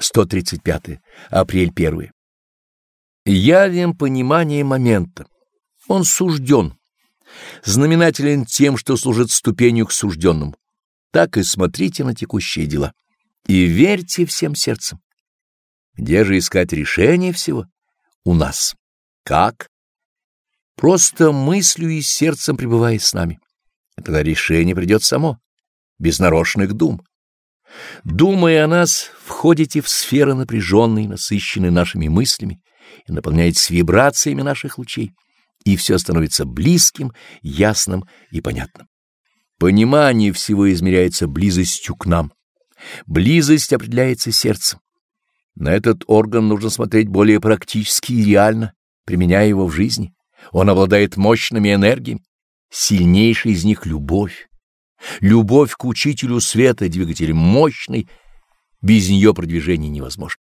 135. Апрель 1. Явим понимание момента. Он сужден. Знаменателен тем, что служит ступенью к сужденному. Так и смотрите на текущие дела. И верьте всем сердцем. Где же искать решение всего? У нас. Как? Просто мыслью и сердцем пребывая с нами. Тогда решение придет само, без нарочных дум. Думая о нас, входите в сферы напряженные, насыщенные нашими мыслями, и наполняетесь вибрациями наших лучей, и все становится близким, ясным и понятным. Понимание всего измеряется близостью к нам. Близость определяется сердцем. На этот орган нужно смотреть более практически и реально, применяя его в жизни. Он обладает мощными энергиями. Сильнейшая из них — любовь. Любовь к учителю света, двигатель мощный, без нее продвижение невозможно.